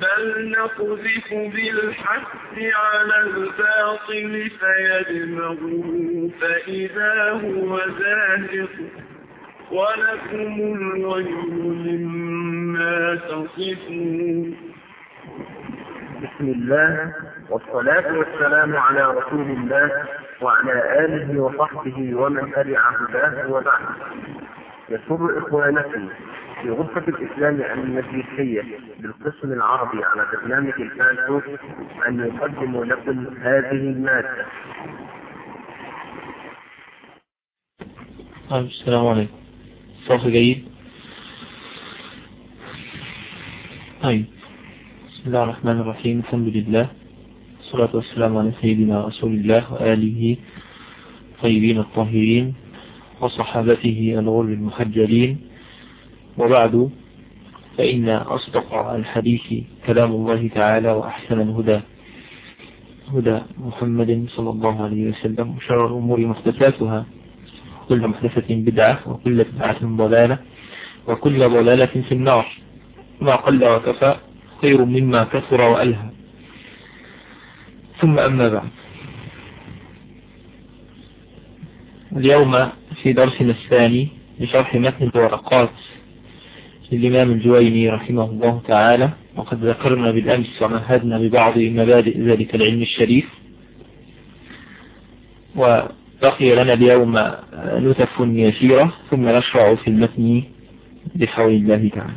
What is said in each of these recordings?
بل نقذف بالحق على الباطل فيدمغه فإذا هو زاهق ولكم الويل مما تصفون بسم الله والصلاة والسلام على رسول الله وعلى آله وصحبه ومن تبع هداه وبعد. يسر إخوانكم في غرفة الإسلام المسيحية بالقسم العربي على برنامج الفانتو أن يقدموا لكم هذه المادة. السلام عليكم. صوت جيد؟ طيب. بسم الله الرحمن الرحيم. الحمد لله. والصلاة والسلام على سيدنا رسول الله وآله طيبين الطاهرين وصحابته الغر المحجلين وبعد فإن أصدق الحديث كلام الله تعالى وأحسن الهدى هدى محمد صلى الله عليه وسلم وشر الأمور محدثاتها كل محدثة بدعة وكل بدعة ضلالة وكل ضلالة في النار ما قل وكفى خير مما كثر وألهى ثم أما بعد اليوم في درسنا الثاني لشرح متن الورقات للإمام الجويني رحمه الله تعالى وقد ذكرنا بالأمس ومهدنا ببعض مبادئ ذلك العلم الشريف. وبقي لنا اليوم نتف يسيرة ثم نشرع في المتن بحول الله تعالى.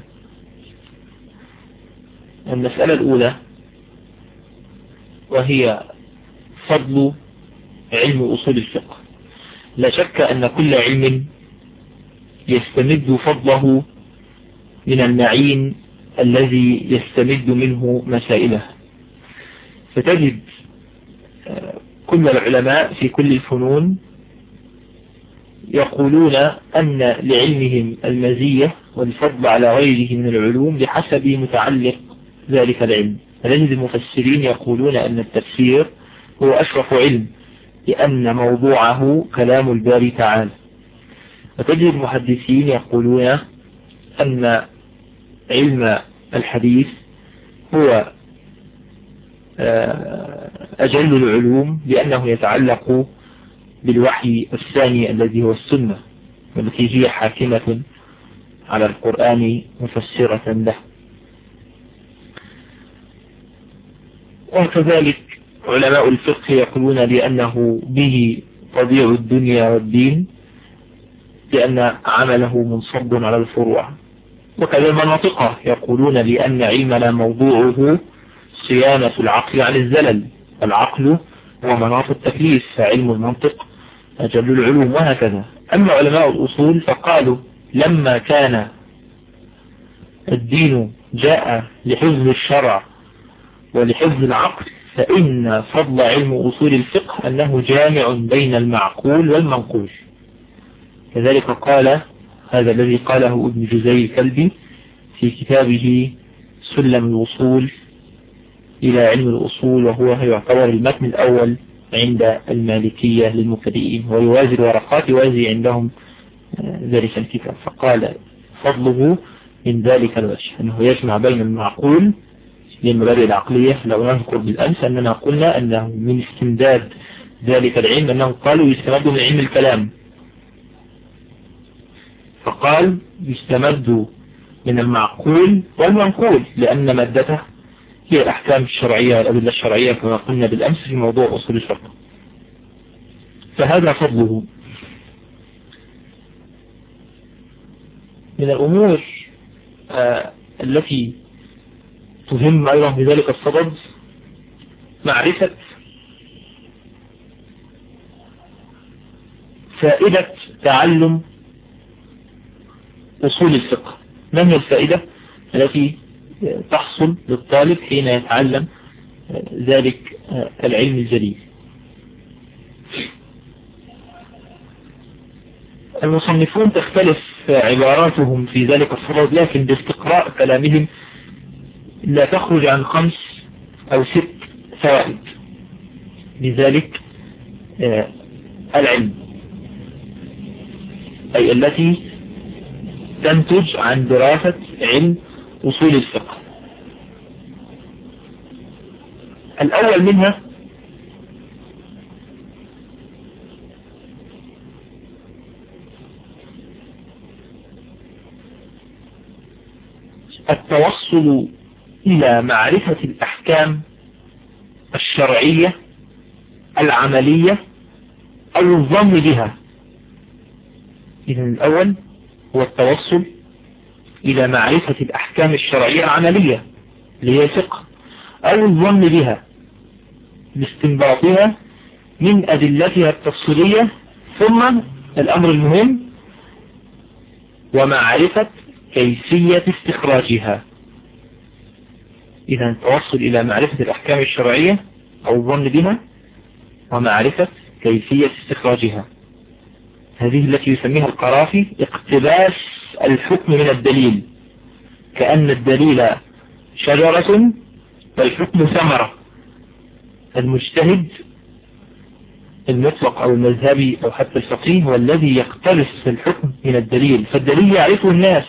المسألة الأولى وهي فضل علم أصول الفقه. لا شك أن كل علم يستمد فضله من المعين الذي يستمد منه مسائله. فتجد كل العلماء في كل الفنون يقولون أن لعلمهم المزية والفضل على غيره من العلوم بحسب متعلق ذلك العلم. فنجد المفسرين يقولون أن التفسير هو أشرف علم لأن موضوعه كلام الباري تعالى. وتجد المحدثين يقولون أن علم الحديث هو أجل العلوم لأنه يتعلق بالوحي الثاني الذي هو السنة والتي هي حاكمة على القرآن مفسرة له. وكذلك علماء الفقه يقولون لأنه به تضيع الدنيا والدين لأن عمله منصب على الفروع. وكذا المناطقة يقولون لأن علمنا موضوعه صيانة العقل عن الزلل. العقل هو مناط التكليف فعلم المنطق أجل العلوم وهكذا. أما علماء الأصول فقالوا لما كان الدين جاء لحفظ الشرع ولحفظ العقل فإن فضل علم أصول الفقه أنه جامع بين المعقول والمنقول. كذلك قال هذا الذي قاله ابن جزي الكلبي في كتابه سلم الوصول إلى علم الأصول وهو يعتبر المتن الأول عند المالكية للمبتدئين ويوازي الورقات يوازي عندهم ذلك الكتاب. فقال فضله من ذلك الوجه أنه يجمع بين المعقول للمبادئ العقلية. لو نذكر بالأمس أننا قلنا أنه من استمداد ذلك العلم أنهم قالوا يستمد من علم الكلام. فقال يستمد من المعقول والمنقول لأن مادته هي الأحكام الشرعية والأدلة الشرعية كما قلنا بالأمس في موضوع أصول الفقه. فهذا فضله. من الأمور آه التي تهم أيضا بذلك الصدد معرفة فائدة تعلم أصول الفقه. ما هي الفائدة التي تحصل للطالب حين يتعلم ذلك العلم الجديد المصنفون تختلف عباراتهم في ذلك الصدد لكن باستقراء كلامهم لا تخرج عن خمس أو ست فوائد لذلك العلم أي التي تنتج عن دراسة علم أصول الفقه. الأول منها التوصل إلى معرفة الأحكام الشرعية العملية أو الظن بها. إذن الأول هو التوصل إلى معرفة الأحكام الشرعية العملية اللي هي فقه أو الظن بها لاستنباطها من أدلتها التفصيلية ثم الأمر المهم ومعرفة كيفية استخراجها. إذا التوصل إلى معرفة الأحكام الشرعية أو الظن بها ومعرفة كيفية استخراجها. هذه التي يسميها القرافي اقتباس الحكم من الدليل. كأن الدليل شجرة والحكم ثمرة. المجتهد المطلق أو المذهبي أو حتى الفقيه هو الذي يقتبس الحكم من الدليل. فالدليل يعرفه الناس.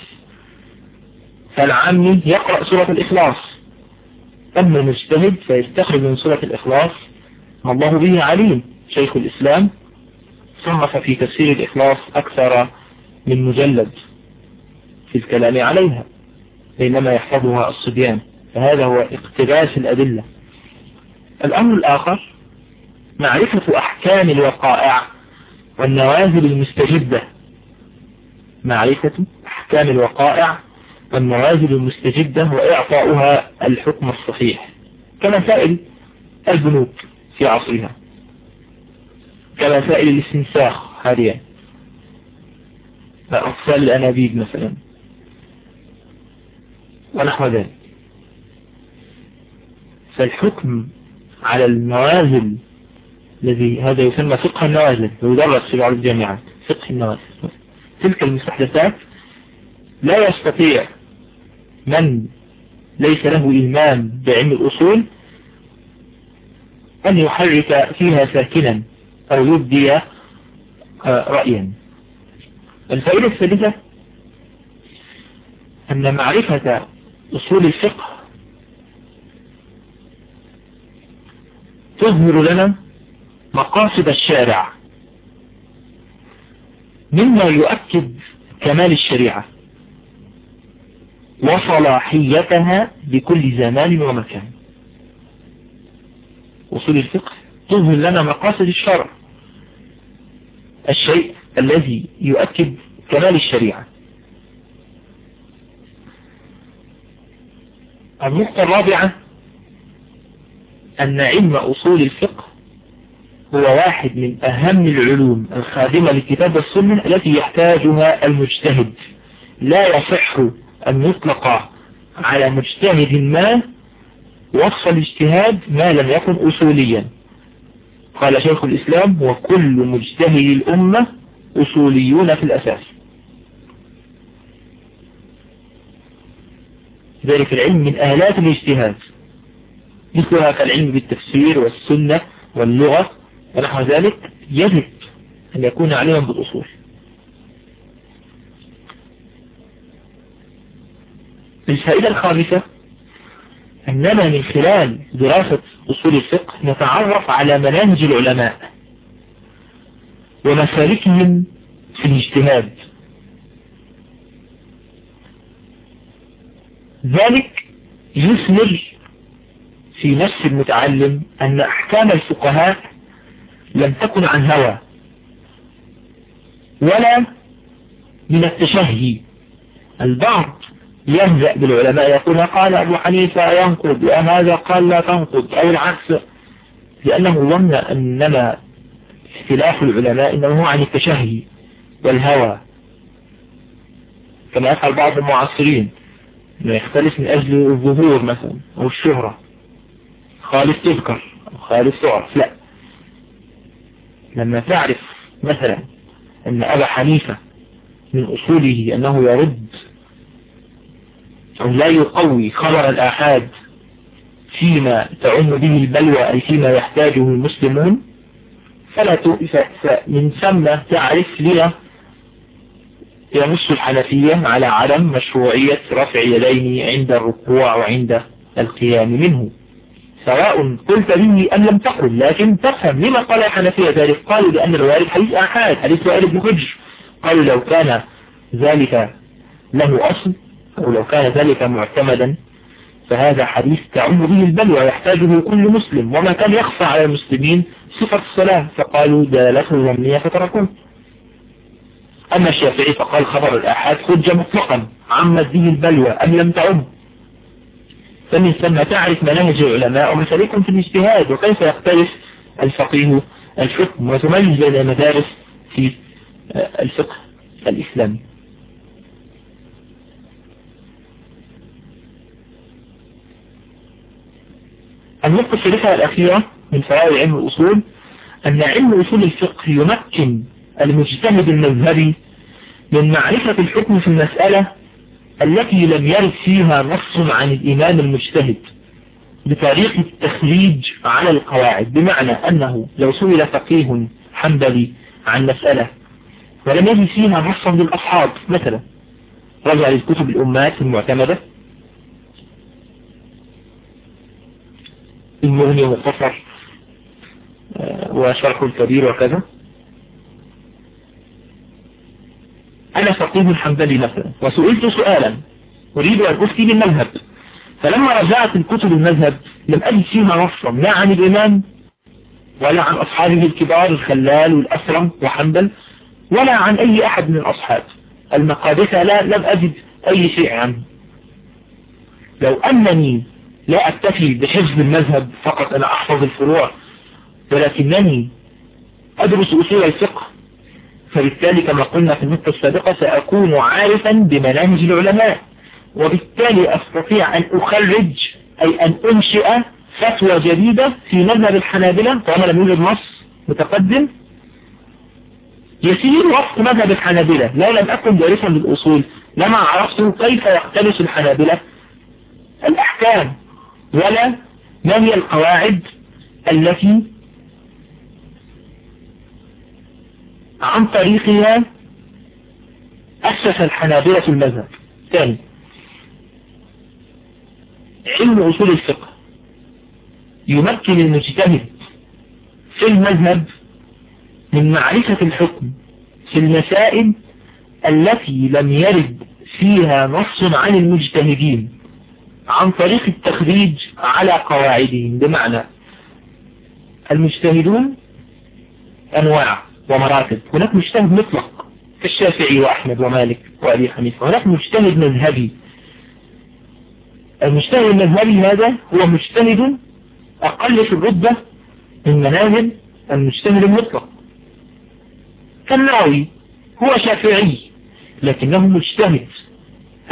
فالعامي يقرأ سورة الإخلاص. أما المجتهد فيستخرج من سورة الإخلاص. ما الله به عليم. شيخ الإسلام صنف في تفسير الإخلاص أكثر من مجلد في الكلام عليها بينما يحفظها الصبيان. فهذا هو اقتباس الأدلة. الأمر الآخر معرفة أحكام الوقائع والنوازل المستجدة. معرفة أحكام الوقائع والنوازل المستجدة وإعطاؤها الحكم الصحيح. كمسائل البنوك في عصرها. كمسائل الاستنساخ حاليا. أطفال الأنابيب مثلا. ونحو ذلك. فالحكم على النوازل الذي هذا يسمى فقه النوازل ويدرس في بعض الجامعات فقه النوازل. تلك المستحدثات لا يستطيع من ليس له إلمام بعلم الأصول أن يحرك فيها ساكنا. أو يبدي رأيا. الفائدة الثالثة أن معرفة أصول الفقه تظهر لنا مقاصد الشارع مما يؤكد كمال الشريعة وصلاحيتها بكل زمان ومكان. أصول الفقه تظهر لنا مقاصد الشرع. الشيء الذي يؤكد كمال الشريعة. النقطة الرابعة أن علم أصول الفقه هو واحد من أهم العلوم الخادمة للكتاب والسنة التي يحتاجها المجتهد. لا يصح أن يطلق على مجتهد ما وصف الاجتهاد ما لم يكن أصوليا. قال شيخ الإسلام وكل مجتهد الأمة أصوليون في الأساس. ذلك العلم من آلات الاجتهاد. مثلها كالعلم بالتفسير والسنة واللغة ونحو ذلك يجب أن يكون علما بالأصول. الفائدة الخامسة أننا من خلال دراسة أصول الفقه نتعرف على مناهج العلماء ومسالكهم في الاجتهاد. ذلك يثمر في نفس المتعلم أن أحكام الفقهاء لم تكن عن هوى ولا من التشهي. البعض يهزأ بالعلماء. يقول قال أبو حنيفة ينقض وهذا قال لا تنقض أو العكس. لأنه ظن أنما اختلاف العلماء إنه هو عن التشهي والهوى. كما يفعل بعض المعاصرين إنه يختلف من أجل الظهور مثلا أو الشهرة. خالف تذكر أو خالف تعرف لا. لما تعرف مثلا أن أبا حنيفة من أصوله أنه يرد أو لا يقوي خبر الآحاد فيما تعم به البلوى أي فيما يحتاجه المسلمون فلا من ثم تعرف لما ينص الحنفية على عدم مشروعية رفع يدين عند الركوع وعند القيام منه. سواء قلت به أم لم تقل لكن تفهم لما قال الحنفية ذلك. قالوا لأن الوارد حديث أحاد حديث وائل بن قالوا لو كان ذلك له أصل أو لو كان ذلك معتمدا فهذا حديث تعم به البلوى يحتاجه كل مسلم. وما كان يخفى على المسلمين صفة الصلاة فقالوا دلالته ظنية فتركوه أما الشافعي فقال خبر الأحاد حجة مطلقا عمت به البلوى أم لم تعم. فمن ثم تعرف مناهج العلماء ومسالكهم في الاجتهاد وكيف يختلف الفقيه الحكم وتميز بين المدارس في الفقه الإسلامي. النقطة الثالثة الأخيرة من فوائد علم الأصول أن علم أصول الفقه يمكن المجتهد المذهبي من معرفة الحكم في المسألة التي لم يرد فيها نص عن الإمام المجتهد بطريقة التخريج على القواعد بمعنى أنه لو سئل فقيه حنبلي عن مسألة ولم يجد فيها نصا للأصحاب مثلا رجع للكتب الأمات المعتمدة المغني والقصر وشرح الكبير وكذا. أنا فقيه حنبلي مثلا وسئلت سؤالا أريد أن أفتي بالمذهب. فلما رجعت الكتب المذهب لم أجد فيها نصا لا عن الإمام ولا عن أصحابه الكبار الخلال والأسرم وحنبل ولا عن أي أحد من الأصحاب. المقادسة لا لم أجد أي شيء عنه. لو أنني لا أكتفي بحفظ المذهب فقط أنا أحفظ الفروع ولكنني أدرس أصول الفقه. فبالتالي كما قلنا في النقطة السابقة سأكون عارفا بمناهج العلماء وبالتالي أستطيع أن أخرج أي أن أنشئ فتوى جديدة في مذهب الحنابلة طالما لم يوجد نص متقدم يسير وفق مذهب الحنابلة. لو لم أكن دارسا للأصول لما عرفت كيف يقتبس الحنابلة. الأحكام ولا ما هي القواعد التي عن طريقها أسس الحنابلة المذهب؟ ثاني علم أصول الفقه يمكن المجتهد في المذهب من معرفة الحكم في المسائل التي لم يرد فيها نص عن المجتهدين. عن طريق التخريج على قواعدهم. بمعنى المجتهدون أنواع ومراتب. هناك مجتهد مطلق كالشافعي وأحمد ومالك وأبي حنيفة. هناك مجتهد مذهبي. المجتهد المذهبي هذا هو مجتهد أقل في الرتبة من منازل المجتهد المطلق. كالناوي هو شافعي لكنه مجتهد.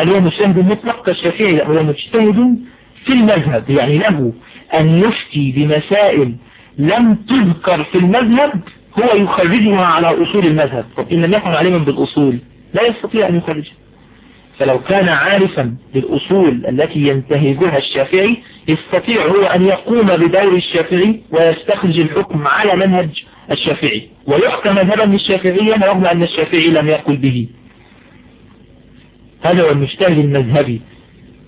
هل هو مجتهد مطلق كالشافعي هو مجتهد في المذهب يعني له أن يفتي بمسائل لم تذكر في المذهب هو يخرجها على أصول المذهب طب إن لم يكن علما بالأصول لا يستطيع أن يخرجها. فلو كان عارفا بالأصول التي ينتهجها الشافعي يستطيع هو أن يقوم بدور الشافعي ويستخرج الحكم على منهج الشافعي ويحكم مذهبا للشافعية رغم أن الشافعي لم يقل به. هذا هو المجتهد المذهبي.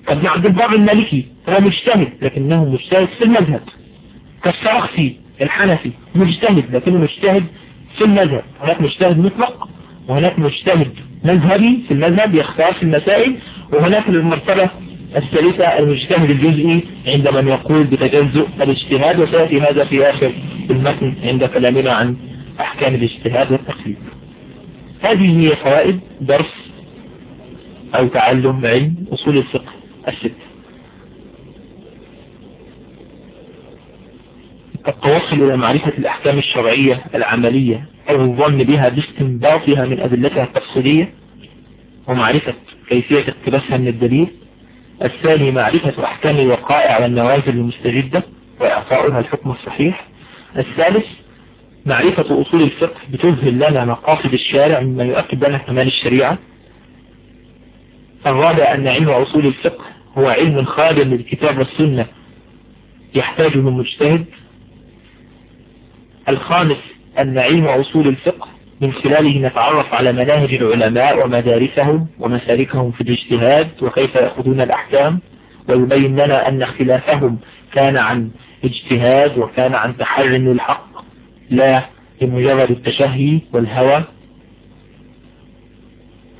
ابن عبد البر المالكي هو مجتهد لكنه مجتهد في المذهب. كالسرخسي الحنفي مجتهد لكنه مجتهد في المذهب. هناك مجتهد مطلق وهناك مجتهد مذهبي في المذهب يختار في المسائل وهناك المرتبة الثالثة المجتهد الجزئي عند من يقول بتجزؤ الاجتهاد وسيأتي هذا في آخر المتن عند كلامنا عن أحكام الاجتهاد والتقليد. هذه هي فوائد درس أو تعلم علم أصول الفقه الست. التوصل إلى معرفة الأحكام الشرعية العملية أو الظن بها باستنباطها من أدلتها التفصيلية ومعرفة كيفية اقتباسها من الدليل. الثاني معرفة أحكام الوقائع والنوازل المستجدة وإعطاؤها الحكم الصحيح. الثالث معرفة أصول الفقه بتظهر لنا مقاصد الشارع مما يؤكد لنا كمال الشريعة. الرابع أن علم أصول الفقه هو علم خادم للكتاب والسنة يحتاجه المجتهد الخامس أن علم أصول الفقه من خلاله نتعرف على مناهج العلماء ومدارسهم ومسالكهم في الاجتهاد وكيف يأخذون الأحكام. ويبين لنا أن اختلافهم كان عن اجتهاد وكان عن تحري الحق لا لمجرد التشهي والهوى.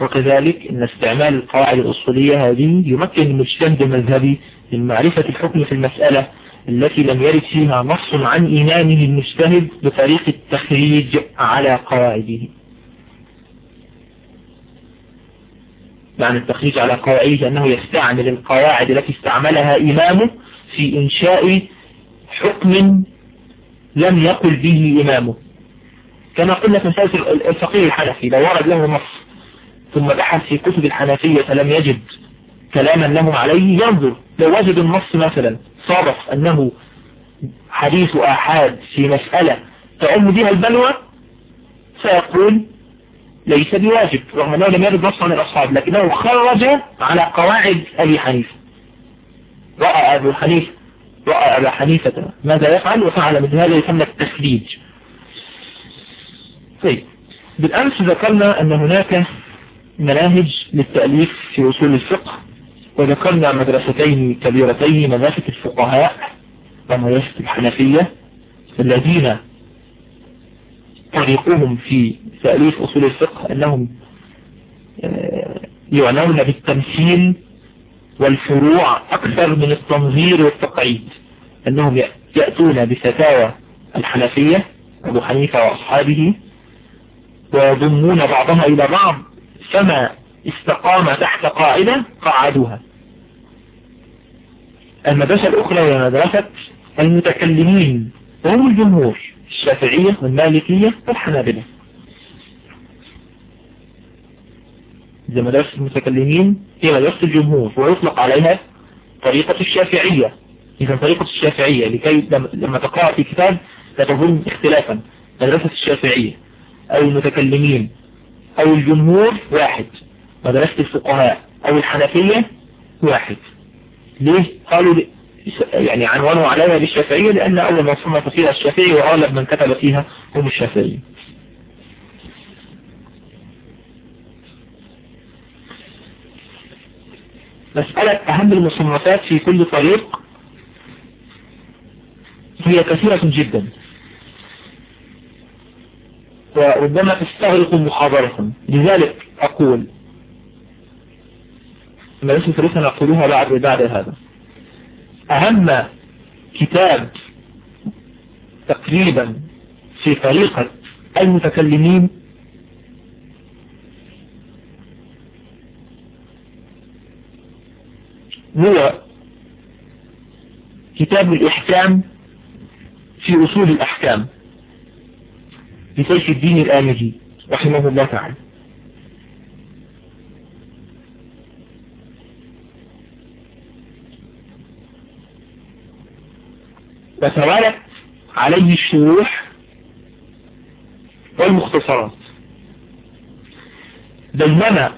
وكذلك أن استعمال القواعد الأصولية هذه يمكن المجتهد المذهبي من معرفة الحكم في المسألة التي لم يرد فيها نص عن إيمانه المجتهد بطريق التخريج على قواعده. معنى التخريج على قواعده أنه يستعمل القواعد التي استعملها إمامه في إنشاء حكم لم يقل به إمامه. كما قلنا في مسألة الفقيه الحنفي لو ورد له نص ثم بحث في كتب الحنفية فلم يجد كلاما لهم عليه ينظر لو وجد النص مثلا صادف أنه حديث آحاد في مسألة تعم بها البلوى سيقول ليس بواجب رغم أنه لم يرد نص عن الأصحاب لكنه خرج على قواعد أبي حنيفة. رأى أبو حنيفة رأى أبا حنيفة ماذا يفعل وفعل مثل هذا يسمى التخليج طيب بالأمس ذكرنا أن هناك مناهج للتأليف في أصول الفقه وذكرنا مدرستين كبيرتين مدرسة الفقهاء ومدرسة الحنفية الذين طريقهم في تأليف أصول الفقه أنهم يعنون بالتمثيل والفروع أكثر من التنظير والتقعيد أنهم يأتون بفتاوى الحنفية أبو حنيفة وأصحابه ويضمون بعضها إلى بعض فما استقام تحت قاعدة قعدوها المدرسة الأخرى هي مدرسة المتكلمين وهم الجمهور الشافعية والمالكية والحنابلة. زي مدرسة المتكلمين هي مدرسة الجمهور ويطلق عليها طريقة الشافعية. إذا طريقة الشافعية لكي لما تقرأ في كتاب لا تظن اختلافا. مدرسة الشافعية أو المتكلمين أو الجمهور واحد مدرسة الفقهاء أو الحنفية واحد. ليه؟ قالوا يعني عنوانوا عليها بالشافعية لأن أول من صنف فيها الشافعي وأغلب من كتب فيها هم الشافعي مسألة أهم المصنفات في كل طريق هي كثيرة جدا. وربما تستغرق محاضرة لذلك أقول ما ليس فريسة نقولها بعد بعد هذا. أهم كتاب تقريبا في طريقة المتكلمين هو كتاب الإحكام في أصول الأحكام. لسيف الدين الآمجي رحمه الله تعالى. وتوالت عليه الشروح والمختصرات. بينما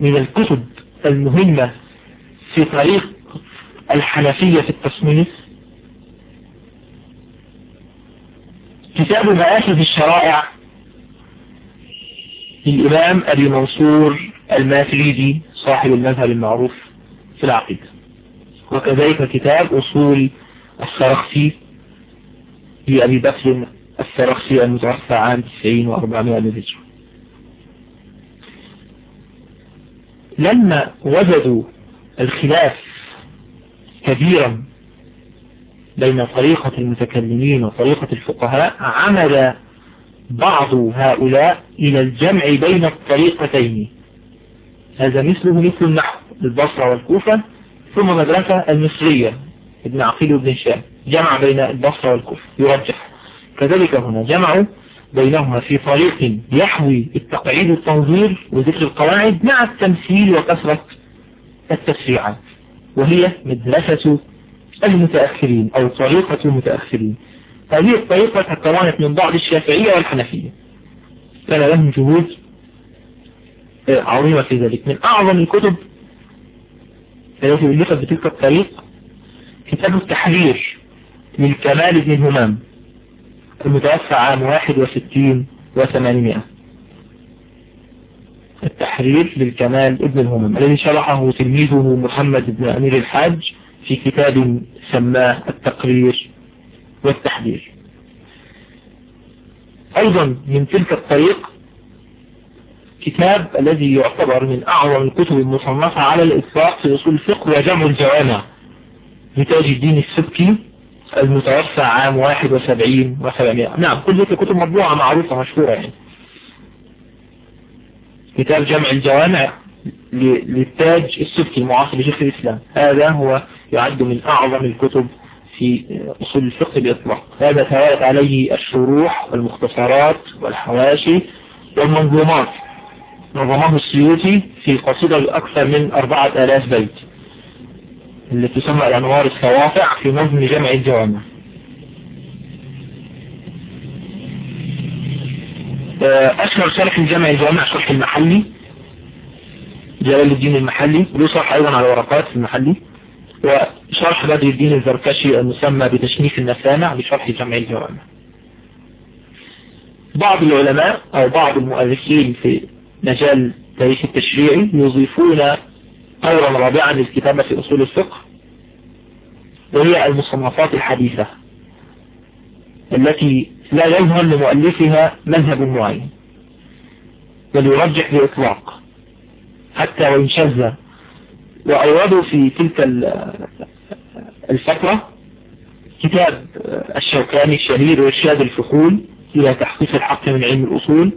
من الكتب المهمة في طريق الحنفية في التصنيف كتاب مآخذ الشرائع للإمام أبي منصور الماتريدي صاحب المذهب المعروف في العقيدة. وكذلك كتاب أصول السرخسي لأبي بكر السرخسي المتوفى عام 90 و400 للهجرة لما وجدوا الخلاف كبيرا بين طريقة المتكلمين وطريقة الفقهاء عمل بعض هؤلاء إلى الجمع بين الطريقتين. هذا مثله مثل النحو البصرة والكوفة ثم مدرسة المصرية ابن عقيل وابن هشام. جمع بين البصرة والكوفة يرجح. كذلك هنا جمعوا بينهما في طريق يحوي التقعيد والتنظير وذكر القواعد مع التمثيل وكثرة التفريعات وهي مدرسة المتأخرين أو طريقة المتأخرين. هذه الطريقة تكونت من بعض الشافعية والحنفية. كان لهم جهود عظيمة في ذلك. من أعظم الكتب التي ألفت بتلك الطريق كتاب التحرير للكمال بن همام المتوفى عام 61 و800 التحرير للكمال ابن الهمم الذي شرحه تلميذه محمد بن أمير الحاج في كتاب سماه التقرير والتحرير أيضا من تلك الطريق كتاب الذي يعتبر من أعظم الكتب المصنفة على الإطلاق في أصول الفقه وجمع الجوامع لتاج الدين السبكي المتوفى عام 71 و700 نعم كل ذلك كتب مطبوعة معروفة مشهورة يعني. كتاب جمع الجوامع للتاج السبكي المعاصر لشيخ الإسلام. هذا هو يعد من أعظم الكتب في أصول الفقه بإطلاق. هذا توارد عليه الشروح والمختصرات والحواشي والمنظومات. نظمه السيوطي في قصيدة أكثر من أربعة آلاف بيت التي تسمى الأنوار السوافع في نظم جمع الجوامع. أشهر شرح الجمع الجوامع شرح المحلي جلال الدين المحلي له شرح أيضا على ورقات المحلي. وشرح بدر الدين الزركشي المسمى بتشنيف المسامع بشرح جمع الجوامع بعض العلماء أو بعض المؤلفين في مجال تاريخ التشريعي يضيفون طورا رابعا للكتابة في أصول الفقه وهي المصنفات الحديثة التي لا يظهر لمؤلفها مذهب معين بل يرجح بإطلاق حتى وإن شذ وأوردوا في تلك الفترة كتاب الشوكاني الشهير إرشاد الفحول إلى تحقيق الحق من علم الأصول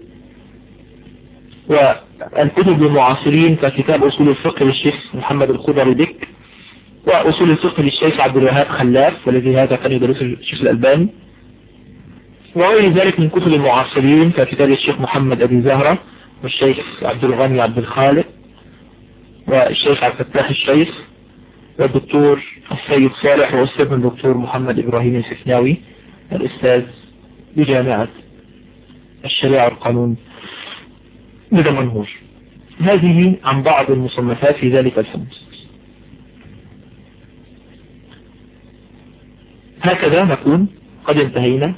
والكتب المعاصرين ككتاب أصول الفقه للشيخ محمد الخضر ديك وأصول الفقه للشيخ عبد الوهاب خلاف والذي هذا كان يدرسه الشيخ الألباني وغير ذلك من كتب المعاصرين ككتاب الشيخ محمد أبي زهرة والشيخ عبد الغني عبد الخالق والشيخ عبد الفتاح الشيخ والدكتور السيد صالح والأستاذ الدكتور محمد إبراهيم السفناوي الأستاذ بجامعة الشريعة والقانون بدمنهور هذه عن بعض المصنفات في ذلك الفن هكذا نكون قد انتهينا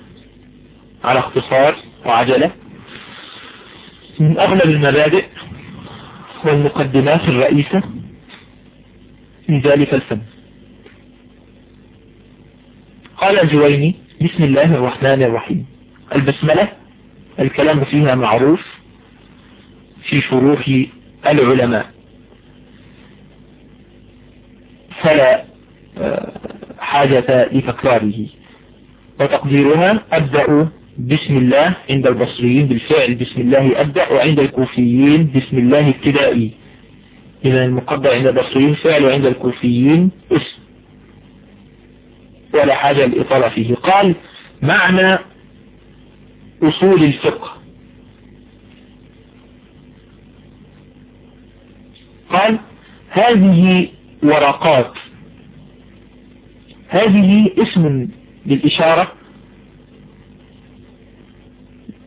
على اختصار وعجلة من أغلب المبادئ والمقدمات الرئيسة في ذلك الفن. قال الجويني بسم الله الرحمن الرحيم. البسملة الكلام فيها معروف في شروح العلماء. فلا حاجة لتكراره. وتقديرها أبدأ بسم الله عند البصريين بالفعل بسم الله أبدأ وعند الكوفيين بسم الله ابتدائي. إذا المقدر عند البصريين فعل وعند الكوفيين اسم. ولا حاجة للإطالة فيه. قال معنى أصول الفقه. قال هذه ورقات. هذه اسم للإشارة.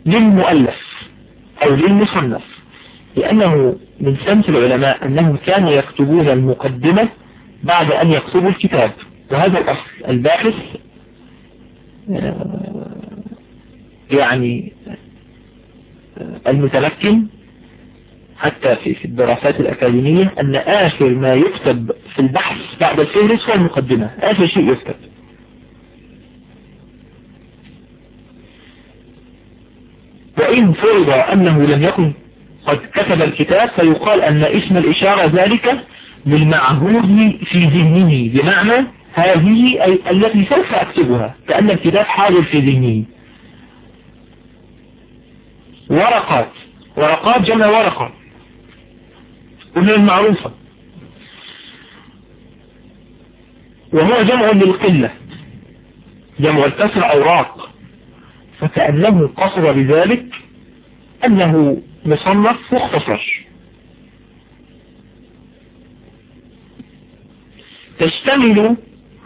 للمؤلف أو للمصنف لأنه من سمت العلماء أنهم كانوا يكتبون المقدمة بعد أن يكتبوا الكتاب. وهذا الأصل الباحث يعني المتمكن حتى في الدراسات الأكاديمية أن آخر ما يكتب في البحث بعد الفهرس هو المقدمة. آخر شيء يكتب. وإن فرض أنه لم يكن قد كتب الكتاب فيقال أن اسم الإشارة ذلك للمعهود في ذهنه. بمعنى هذه التي سوف أكتبها كأن الكتاب حاضر في ذهنه. ورقات. ورقات جمع ورقة. ومن المعروفة. وهو جمع للقلة. جمع الكسر أوراق. فكأنه قصر بذلك أنه مصنف مختصر. تشتمل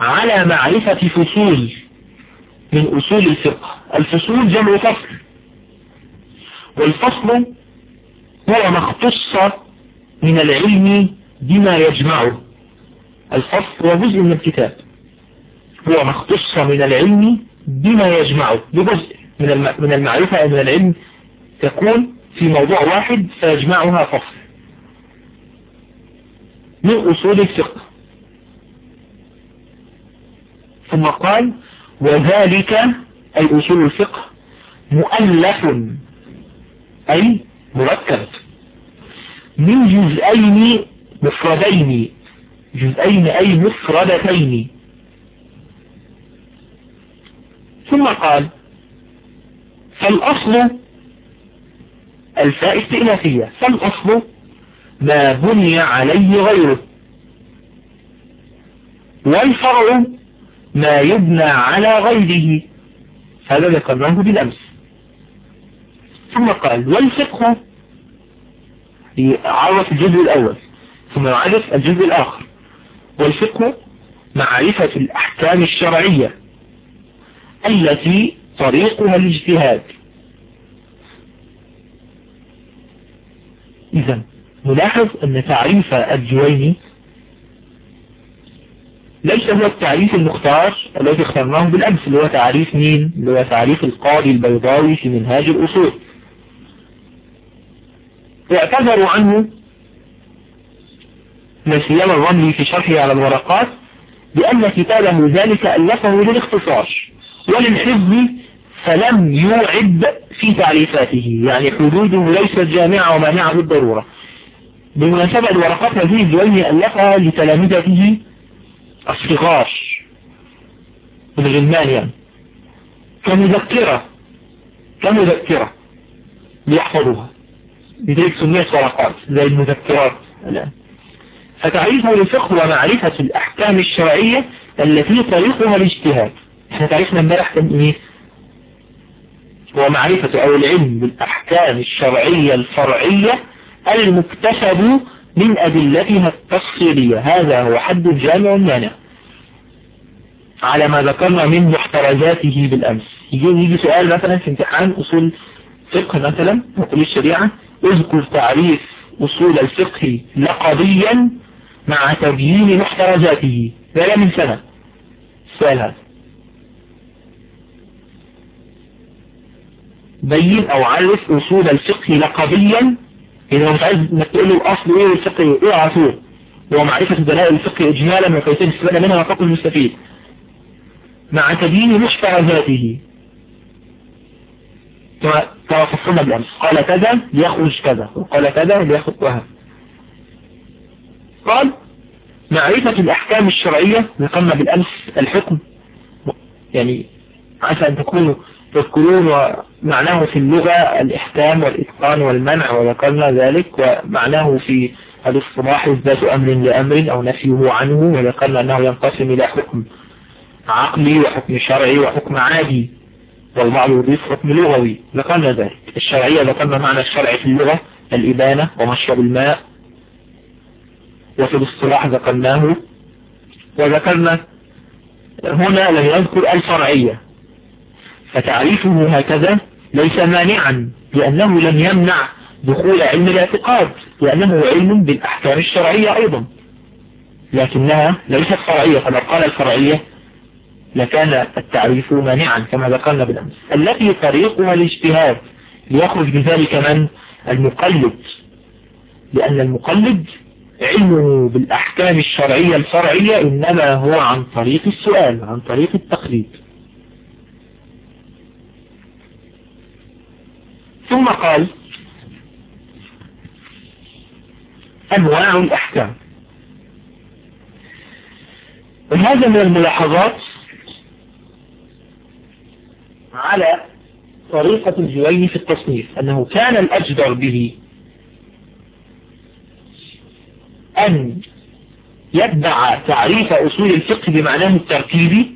على معرفة فصول من أصول الفقه. الفصول جمع فصل. والفصل هو ما اختص من العلم بما يجمعه. الفصل هو جزء من الكتاب. هو ما اختص من العلم بما يجمعه. بجزء من المعرفة أو من العلم تكون في موضوع واحد فيجمعها فصل من أصول الفقه. ثم قال وذلك أي أصول الفقه مؤلف أي مركب. من جزئين مفردين. جزئين أي مفردتين. ثم قال فالأصل الفاء استئنافية فالأصل ما بني عليه غيره. والفرع ما يبنى على غيره. هذا ذكرناه بالأمس. ثم قال والفقه عرف الجزء الأول ثم يعرف الجزء الآخر. والفقه معرفة الأحكام الشرعية التي طريقها الاجتهاد. إذا نلاحظ أن تعريف الجويني ليس هو التعريف المختار الذي اخترناه بالأمس اللي هو تعريف مين؟ اللي هو تعريف القاضي البيضاوي في منهاج الأصول. اعتذروا عنه نسيان الرملي في شرحه على الورقات بأن كتابه ذلك ألفه للاختصار وللحفظ فلم يوعد في تعريفاته يعني حدوده ليست جامعة ومانعة بالضرورة بمناسبة الورقات هذه الجويني ألفها لتلامذته الصغار الغلمان يعني كمذكرة كمذكرة ليحفظوها. لذلك سميت ورقات زي المذكرات الآن. فتعريفه للفقه ومعرفة الأحكام الشرعية التي طريقها الاجتهاد. إحنا تعرفنا امبارح كان إيه؟ ومعرفة أو العلم بالأحكام الشرعية الفرعية المكتسب من أدلتها التفصيلية. هذا هو حد جامع مانع. على ما ذكرنا من محترزاته بالأمس. يجي يجي سؤال مثلا في امتحان أصول فقه مثلا وكل الشريعة. اذكر تعريف أصول الفقه لقضيا مع تبيين محترزاته. لا من سنة. السؤال هذا. بين أو عرف أصول الفقه لقضيا إذا مش عايز انك تقول له الأصل إيه والفقه إيه على طول؟ هو معرفة دلائل الفقه اجمالا وكيفية الاستفادة منها وفقه المستفيد. مع تبيين محترزاته كما فصلنا بالأمس. قال كذا ليخرج كذا وقال كذا ليخرج وهذا. قال معرفة الأحكام الشرعية ذكرنا بالأمس الحكم. يعني عسى أن تكونوا تذكرون ومعناه في اللغة الإحكام والإتقان والمنع وذكرنا ذلك ومعناه في الاصطلاح إثبات أمر لأمر أو نفيه عنه وذكرنا أنه ينقسم إلى حكم عقلي وحكم شرعي وحكم عادي والبعض يضيف حكم لغوي. ذكرنا ذلك. الشرعية ذكرنا معنى الشرع في اللغة الإبانة ومشرب الماء وفي الاصطلاح ذكرناه وذكرنا هنا لم يذكر الفرعية. فتعريفه هكذا ليس مانعا لأنه لم يمنع دخول علم الاعتقاد لأنه علم بالأحكام الشرعية أيضا. لكنها ليست فرعية فلو قال الفرعية لكان التعريف مانعا كما ذكرنا بالأمس. التي طريقها الاجتهاد ليخرج بذلك من؟ المقلد. لأن المقلد علمه بالأحكام الشرعية الفرعية إنما هو عن طريق السؤال عن طريق التقليد. ثم قال أنواع الأحكام. وهذا من الملاحظات على طريقة الجويني في التصنيف أنه كان الأجدر به أن يتبع تعريف أصول الفقه بمعناه التركيبي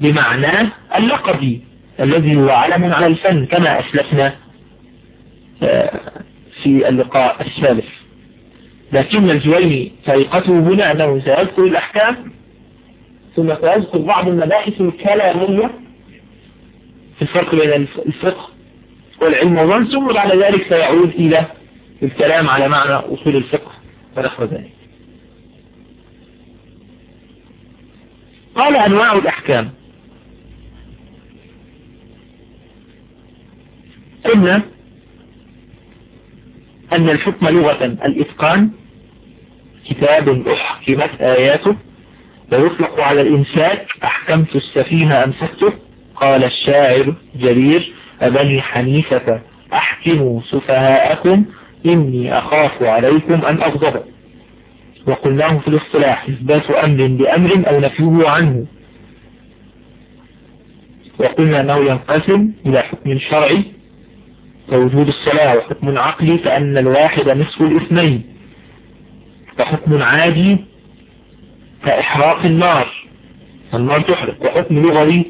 بمعناه اللقبي. الذي هو علم على الفن كما أسلفنا آه، في اللقاء الثالث. لكن الجويني طريقته هنا أنه سيذكر الأحكام ثم سيذكر بعض المباحث الكلامية في الفرق بين الفقه والعلم والظن ثم بعد ذلك سيعود إلى الكلام على معنى أصول الفقه ونحو ذلك. قال أنواع الأحكام. قلنا أن الحكم لغة الإتقان كتاب أحكمت آياته ويطلق على الإمساك أحكمت السفينة أمسكته. قال الشاعر جرير أبني حنيفة أحكموا سفهاءكم إني أخاف عليكم أن أغضب. وقلناه في الاصطلاح إثبات أمر بأمر أو نفيه عنه. وقلنا أنه ينقسم إلى حكم شرعي كوجود الصلاة وحكم عقلي كأن الواحد نصف الاثنين. وحكم عادي كإحراق النار النار تحرق. وحكم لغوي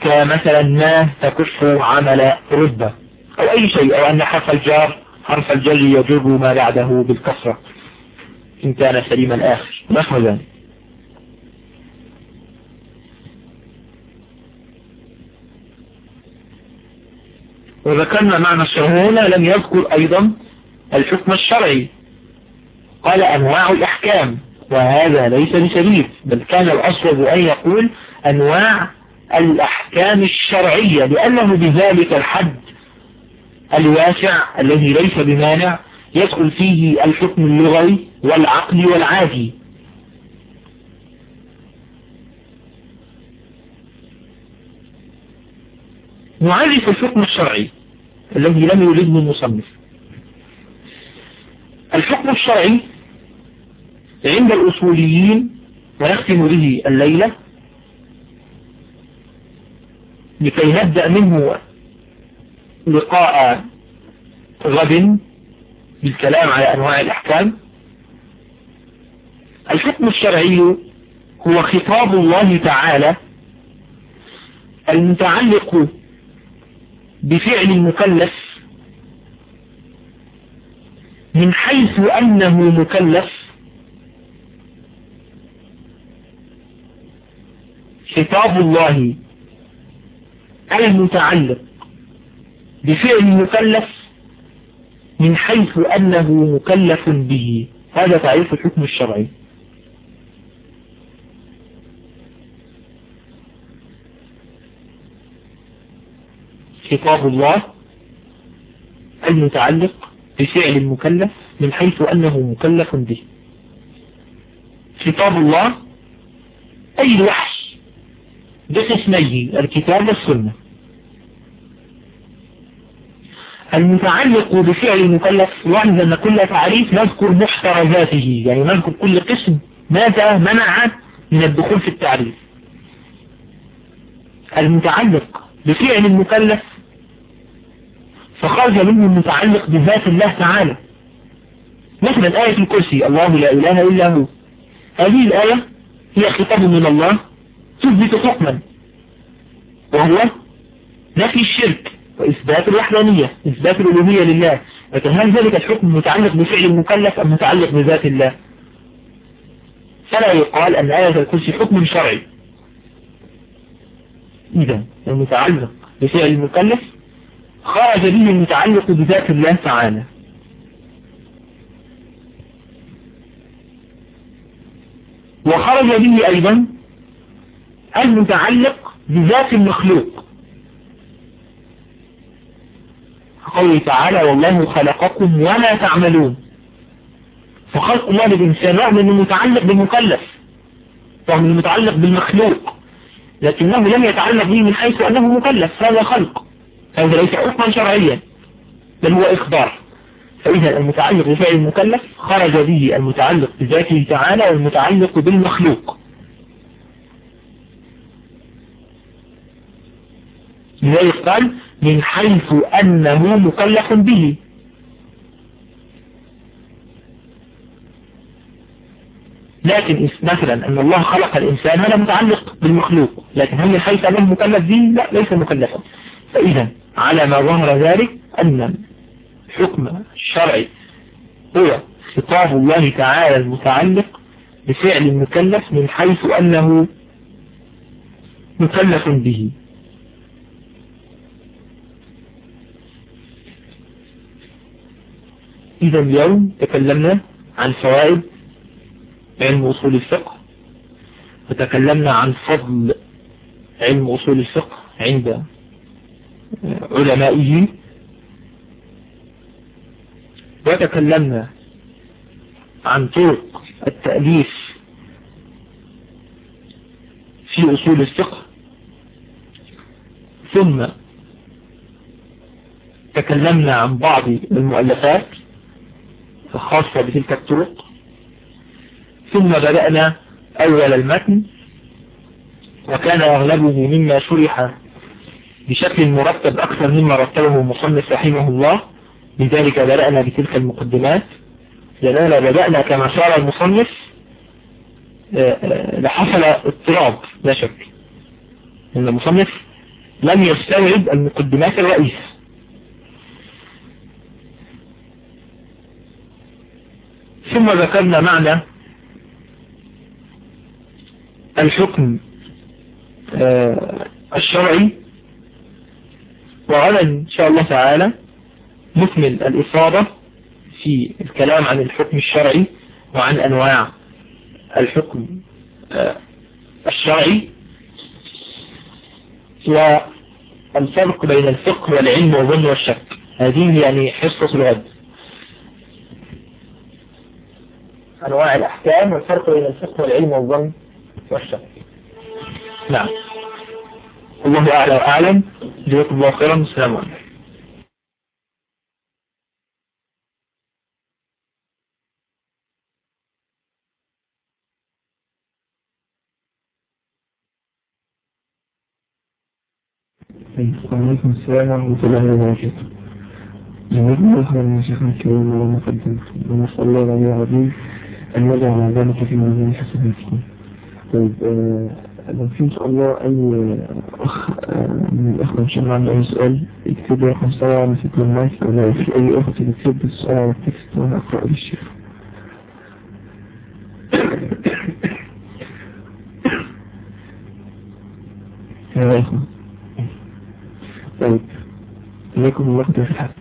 كمثلا ما تكف عمل ربة أو أي شيء أو أن حرف الجار حرف الجر يجر ما بعده بالكسرة. إن كان سليم الآخر. نحو ذلك. وذكرنا معنى الشهونة لم يذكر أيضا الحكم الشرعي. قال أنواع الأحكام وهذا ليس بشديد بل كان الأصوب أن يقول أنواع الأحكام الشرعية لأنه بذلك الحد الواسع الذي ليس بمانع يدخل فيه الحكم اللغوي والعقلي والعادي. نعرف الحكم الشرعي. الذي لم يريده المصنف. الحكم الشرعي عند الأصوليين ونختم به الليلة لكي نبدأ منه لقاء غد بالكلام على أنواع الأحكام. الحكم الشرعي هو خطاب الله تعالى المتعلق بفعل المكلف من حيث أنه مكلف خطاب الله المتعلق بفعل المكلف من حيث أنه مكلف به. هذا تعريف الحكم الشرعي. خطاب الله المتعلق بفعل المكلف من حيث أنه مكلف به. خطاب الله أي الوحي بقسميه الكتاب والسنة. المتعلق بفعل المكلف لاحظ أن كل تعريف نذكر محترزاته يعني نذكر كل قسم ماذا منع من الدخول في التعريف. المتعلق بفعل المكلف فخرج منه المتعلق بذات الله تعالى. مثلا آية الكرسي الله لا إله إلا هو. هذه الآية هي خطاب من الله تثبت حكما. وهو نفي الشرك وإثبات الوحدانية إثبات الألوهية لله. لكن هل ذلك الحكم متعلق بفعل المكلف أم متعلق بذات الله؟ فلا يقال أن آية الكرسي حكم شرعي. إذا المتعلق بفعل المكلف خرج به المتعلق بذات الله تعالى. وخرج به أيضا المتعلق بذات المخلوق. قوله تعالى والله خلقكم وما تعملون فخلق الله للإنسان رغم أنه متعلق بالمكلف رغم أنه متعلق بالمخلوق لكنه لم يتعلق به من حيث أنه مكلف هذا خلق. هذا ليس حكما شرعيا بل هو إخبار. فإذا المتعلق بفعل المكلف خرج به المتعلق بذاته تعالى والمتعلق بالمخلوق. لذلك قال من حيث أنه مكلف به لكن مثلا أن الله خلق الإنسان هذا متعلق بالمخلوق لكن هل من حيث أنه مكلف به؟ لا ليس مكلفا. فإذا على ما ظهر ذلك أن الحكم الشرعي هو خطاب الله تعالى المتعلق بفعل المكلف من حيث أنه مكلف به. إذا اليوم تكلمنا عن فوائد علم أصول الفقه وتكلمنا عن فضل علم أصول الفقه عند علمائه وتكلمنا عن طرق التأليف في أصول الفقه ثم تكلمنا عن بعض المؤلفات الخاصة بتلك الطرق ثم بدأنا أول المتن وكان أغلبه مما شرح بشكل مرتب أكثر مما رتبه المصنف رحمه الله. لذلك بدأنا بتلك المقدمات. لأننا بدأنا كما شار المصنف لحصل اضطراب لا شك. أن المصنف لم يستوعب المقدمات الرئيسة ثم ذكرنا معنى الحكم الشرعي. وغدا إن شاء الله تعالى نكمل الإصابة في الكلام عن الحكم الشرعي وعن أنواع الحكم الشرعي. والفرق بين الفقه والعلم والظن والشك. هذه يعني حصة الغد. أنواع الأحكام والفرق بين الفقه والعلم والظن والشك. نعم. الله أعلى وأعلم. جزاكم الله خيرا. السلام عليكم. وعليكم السلام ورحمة الله وبركاته. جزاكم الله خيرا يا شيخنا الكريم ومقدم ونسأل الله العظيم أن يجعل ذلك في ميزان حسناتكم. طيب في إن شاء الله أي أخ من الأخوة إن شاء الله عنده أي سؤال يكتب رقم سبعة ست المايك أو لو في أي أخت تكتب السؤال على التكست وأنا أقرأ للشيخ. يا إخوة طيب جزاكم الله خير في الحق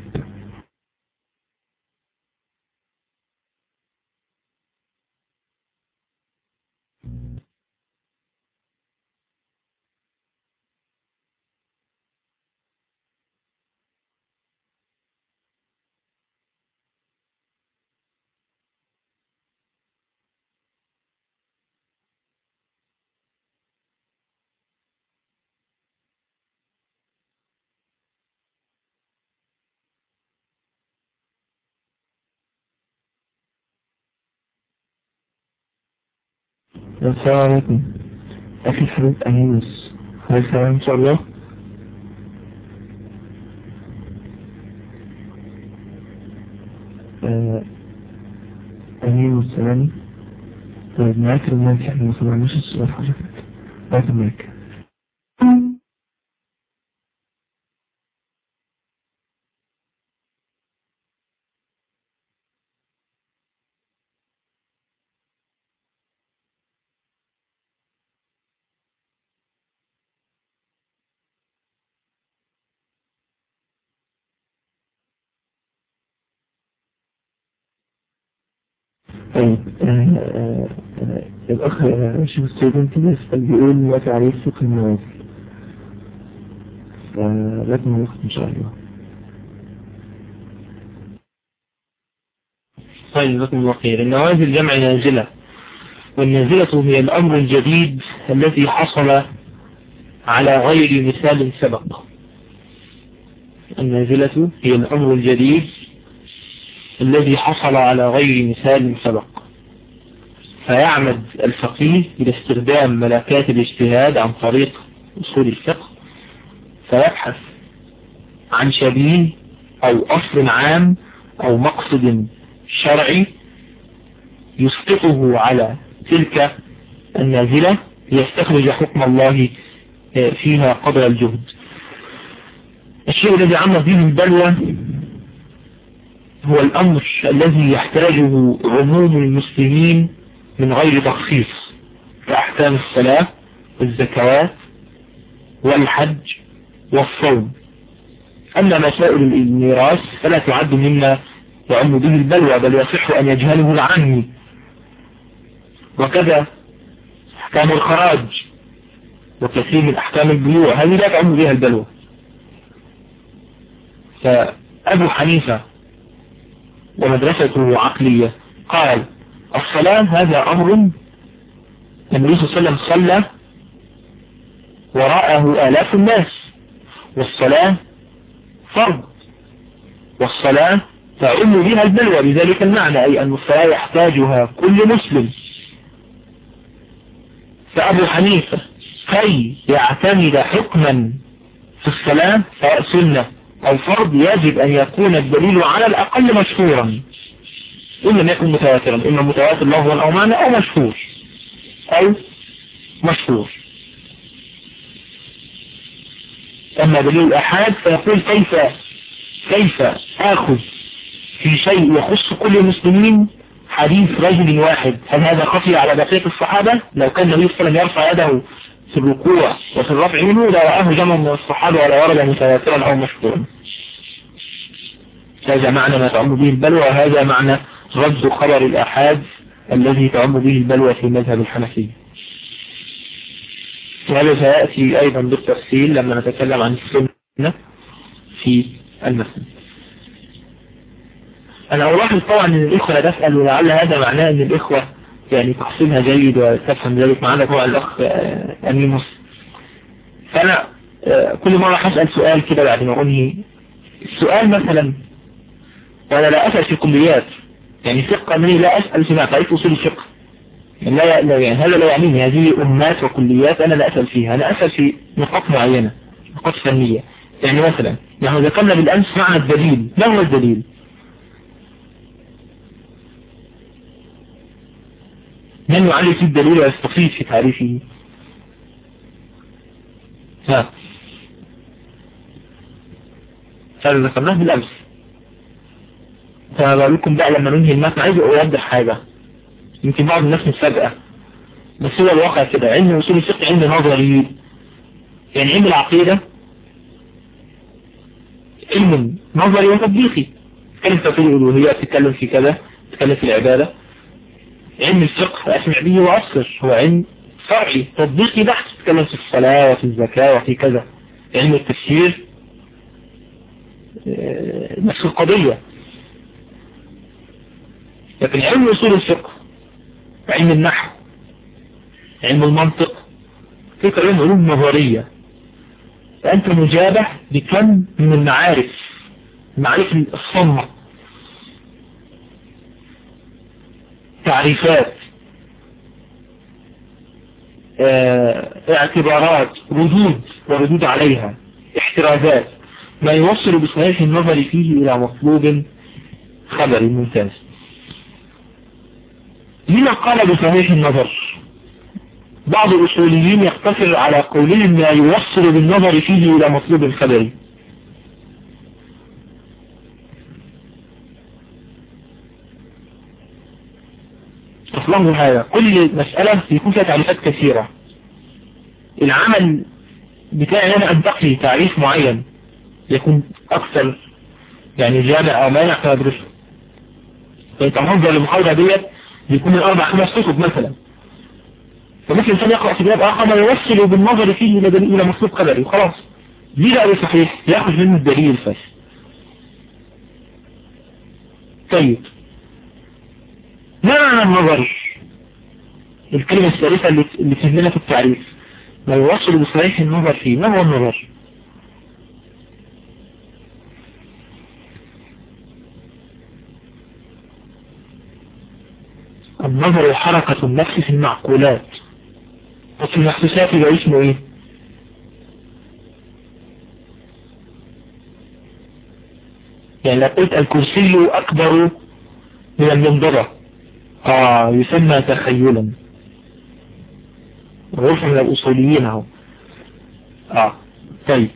السلام عليكم. أخي الحبيب أنيس هل سلام إن شاء الله؟ أمين والسلامي طيب معاك المايك؟ إحنا ما سمعناش السؤال حضرتك معاك المايك طيب الأخ شيخ السيدنت بيسأل بيقول ما تعريف فقه النوازل فلازم ناخد إن شاء الله طيب جزاكم الله خير النوازل جمع نازلة. والنازلة هي الأمر الجديد الذي حصل على غير مثال سبق. النازلة هي الأمر الجديد الذي حصل على غير مثال سبق. فيعمد الفقيه إلى استخدام ملكات الاجتهاد عن طريق أصول الفقه فيبحث عن شبيه أو أصل عام أو مقصد شرعي يسقطه على تلك النازلة ليستخرج حكم الله فيها قدر الجهد. الشيء الذي عمل به البلوى هو الأمر الذي يحتاجه عموم المسلمين من غير تخصيص. كأحكام الصلاة والزكوات والحج والصوم. أما مسائل الميراث فلا تعد مما يعم به البلوى بل يصح أن يجهله العامي وكذا أحكام الخراج وكثير من أحكام البيوع هذه لا تعم بها البلوى. فأبو حنيفة ومدرسته عقلية قال الصلاة هذا أمر النبي صلى الله عليه وسلم صلى وراءه آلاف الناس. والصلاة فرض. والصلاة تعم بها البلوى. بذلك المعنى أي أن الصلاة يحتاجها كل مسلم. فأبو حنيفة كي يعتمد حكما في الصلاة سواء سنة أو فرض يجب أن يكون الدليل على الأقل مشهورا. إن لم يكن متواترا إما متواتر لفظا أو معنى أو مشهور. أو مشهور. أما دليل الأحاد فيقول كيف كيف آخذ في شيء يخص كل المسلمين حديث رجل واحد؟ هل هذا خفي على بقية الصحابة؟ لو كان النبي صلى الله عليه وسلم يرفع يده في الركوع وفي الرفع منه لرآه جمع من الصحابة ولا ورد متواترا أو مشهورا. هذا معنى ما تعم به البلوى وهذا معنى رد خبر الأحاد الذي تعم به البلوى في مذهب الحنفية وهذا سيأتي أيضا بالتفصيل لما نتكلم عن السنة في المسجد. أنا ألاحظ طبعا أن الإخوة تسأل ولعل هذا معناه أن الإخوة يعني تحصيلها جيد وتفهم ذلك معنا طبعا الأخ أمين مصر فأنا كل مرة هسأل سؤال كده بعد ما أنهي. السؤال مثلا وأنا لا أسأل في كليات يعني فقه مني لا أسأل في معطيات أصول الفقه يعني لا يعني هذا لا يعنيني. هذه أمات وكليات أنا لا أسأل فيها. أنا أسأل في نقاط معينة نقاط فنية. يعني مثلا نحن ذكرنا بالأمس معنى الدليل ما هو الدليل؟ من يعلي في الدليل ويستفيد في تعريفه؟ ها. هذا ذكرناه بالأمس. فبقول لكم بقى لما ننهي المتن عايز أوضح حاجة. يمكن بعض الناس متفاجئة. بس هو الواقع كده. علم أصول الفقه علم نظري. يعني علم العقيدة. علم نظري وتطبيقي. تتكلم في توحيد الألوهية تتكلم في كذا تتكلم في العبادة. علم الفقه أسمع به وأصر هو علم فرعي تطبيقي بحث تتكلم في الصلاة وفي الزكاة وفي كذا. علم التفسير نفس القضية. لكن علم أصول الفقه علم النحو علم المنطق تلك علم علوم نظرية. فأنت مجابه بكم من المعارف المعارف الصمة تعريفات آه اعتبارات ردود وردود عليها احترازات. ما يوصل بصحيح النظر فيه إلى مطلوب خبري ممتاز. لما قال بصحيح النظر؟ بعض الأصوليين يقتصر على قولهم ما يوصل بالنظر فيه إلى مطلوب خبري أصلا هذا. كل مسألة يكون فيها تعريفات كثيرة. العمل بتاعي أنا أنتقي تعريف معين يكون أكثر يعني جامع أو مانع فأدرسه فأنت منظر المحاضرة ديت بيكون من أربع خمس كتب مثلا. فممكن الإنسان يقرأ كتاب آخر ما يوصل بالنظر فيه إلى إلى مطلوب قدري وخلاص. دي بقى صحيح يأخذ منه الدليل الفاسد طيب. ما معنى النظر؟ الكلمة الثالثة اللي فهمنا في التعريف. ما يوصل بصحيح النظر فيه ما هو النظر؟ النظر حركة النفس في المعقولات. وفي المحسوسات يبقى اسمه إيه؟ يعني لو قلت الكرسي أكبر من المنظرة. آه يسمى تخيلا. غرفة من الأصوليين أهو. آه طيب.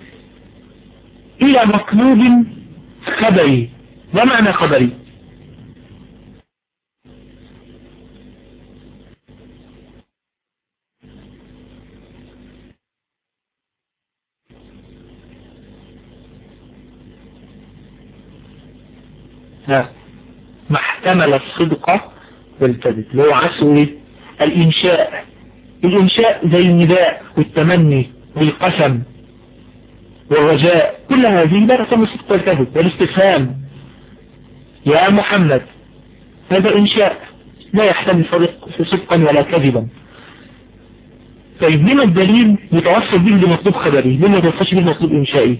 إلى مطلوب خبري. ما معنى خبري؟ ما احتمل الصدق والكذب اللي هو الإنشاء. الإنشاء زي النداء والتمني والقسم والرجاء. كل هذه لا تسمى الصدق والكذب والاستفهام. يا محمد هذا إنشاء. لا يحتمل صدق صدقا ولا كذبا. طيب لما الدليل يتوصل به لمطلوب خبري؟ لما يتوصلش به لمطلوب إنشائي؟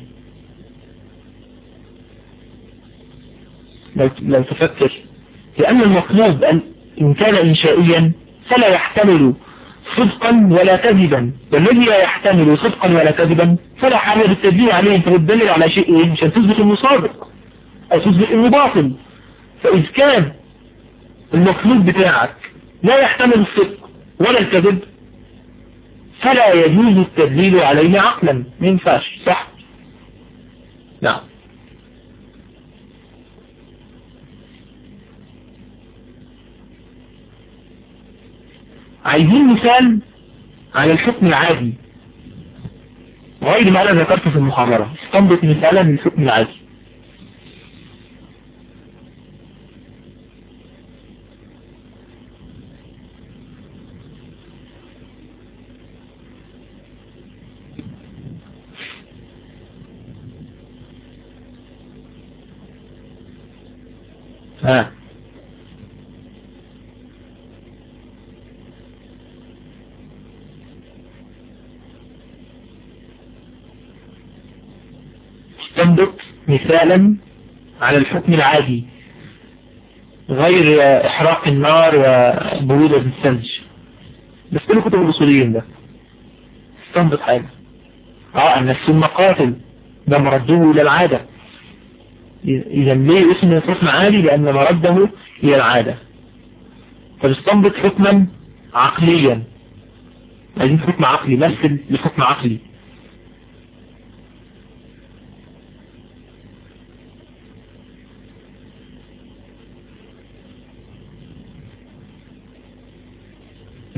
لو, تفكر. لأن المطلوب أن كان إنشائيا فلا يحتمل صدقا ولا كذبا. والذي لا يحتمل صدقا ولا كذبا فلا حاجة بالتدليل عليه. أنت بتدلل على شيء إيه؟ عشان تثبت انه صادق أو تثبت انه باطل فاذا كان المطلوب بتاعك لا يحتمل الصدق ولا الكذب فلا يجوز التدليل عليه عقلا. ما ينفعش صح؟ نعم. عايزين مثال على الحكم العادي. غير ما أنا ذكرته في المحاضرة. استنبط مثالا للحكم العادي. ها استنبط مثالا على الحكم العادي غير إحراق النار وبرودة الثلج. بس كل كتب الأصوليين ده. استنبط حاجة. آه أن السنة قاتل. ده مرده إلى العادة. إذا ليه اسم حكم عادي؟ لأن مرده إلى العادة. فاستنبط حكما عقليا. عايزين حكم عقلي مثل لحكم عقلي.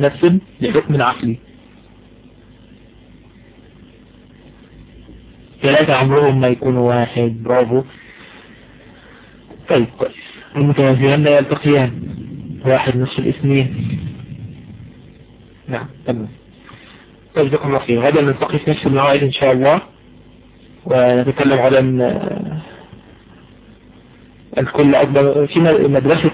نفسد لحكم عقلي. ثلاثة عمرهم ما يكونوا واحد. برافو. طيب كويس. المتوازيان لا يلتقيان. واحد نصف الاثنين. نعم تمام. طيب جزاكم الله خير. غدا نلتقي في نفس الموعد إن شاء الله. ونتكلم غدا الكل أكبر. في مدرسة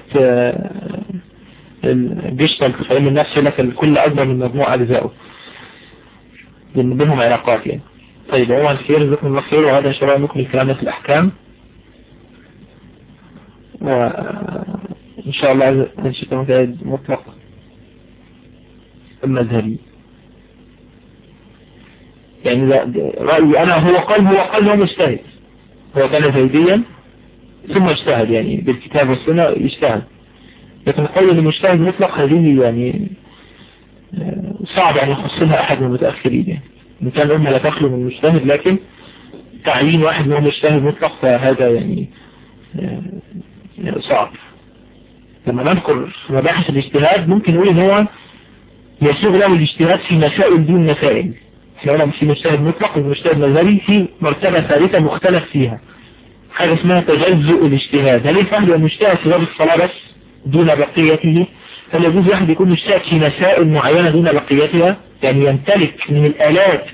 الديجيتال في علم النفس لك الكل أكبر من مجموع أجزائه لأن بينهم علاقات يعني. طيب عموما خير جزاكم الله خير وهذا إن شاء الله نكمل كلامنا في الأحكام. وإن شاء الله ننشط متعد مطلق. المذهبي. يعني رأيي أنا هو قال هو قال هو مجتهد. هو كان زيديا ثم اجتهد يعني بالكتاب والسنة يجتهد. لكن قول المجتهد مطلق هذه يعني صعب أن يخصلها أحد من المتأخرين يعني. إن كان الأمة لا تخلو من مجتهد لكن تعيين واحد منهم مجتهد مطلق فهذا يعني صعب. لما نذكر مباحث الاجتهاد ممكن نقول إن هو يسوغ له الاجتهاد في مسائل دون مسائل. إحنا قلنا في مجتهد مطلق ومجتهد نظري في مرتبة ثالثة مختلف فيها. حاجة اسمها تجزؤ الاجتهاد. هل يفهم أن يجتهد في باب الصلاة بس؟ دون بقيته هل يجوز واحد يكون مجتهد في مسائل معينة دون بقيتها يعني يمتلك من الآلات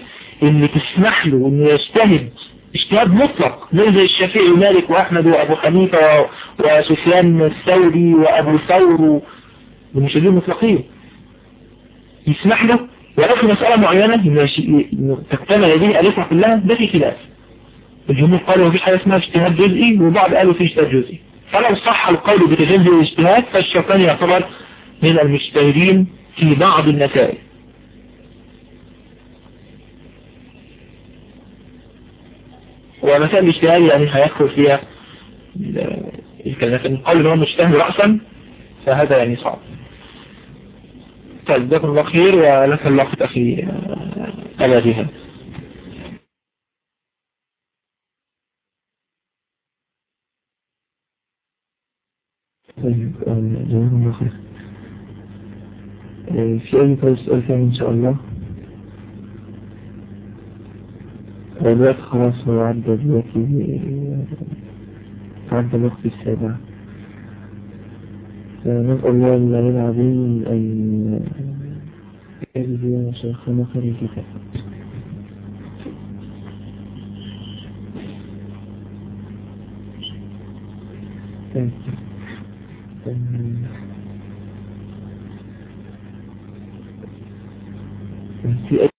اللي تسمح له إنه يجتهد اجتهاد مطلق زي الشافعي ومالك وأحمد وأبو حنيفة وسفيان الثوري وأبو ثور والمشاهدين المطلقين يسمح له في مسألة معينة تكتمل هذه الألفة كلها ده في خلاف. الجمهور قالوا مفيش حاجة اسمها اجتهاد جزئي وبعض قالوا في اجتهاد جزئي. فلو صح القول بتجزئ الاجتهاد فالشوكاني يعتبر من المجتهدين في بعض المسائل ومسائل الاجتهاد يعني هيدخل فيها لكن القول إن هو مجتهد رأسا فهذا يعني صعب. طيب جزاكم الله خير ولك خير أخي أبا جهاد. طيب جزاكم الله خير. في أي طيب سؤال ثاني إن شاء الله؟ الوقت خلاص هو عدى دلوقتي عدى الوقت السابع. فنسأل الله العلي العظيم أن يجزي شيخنا خير الكتاب. طيب. آه، في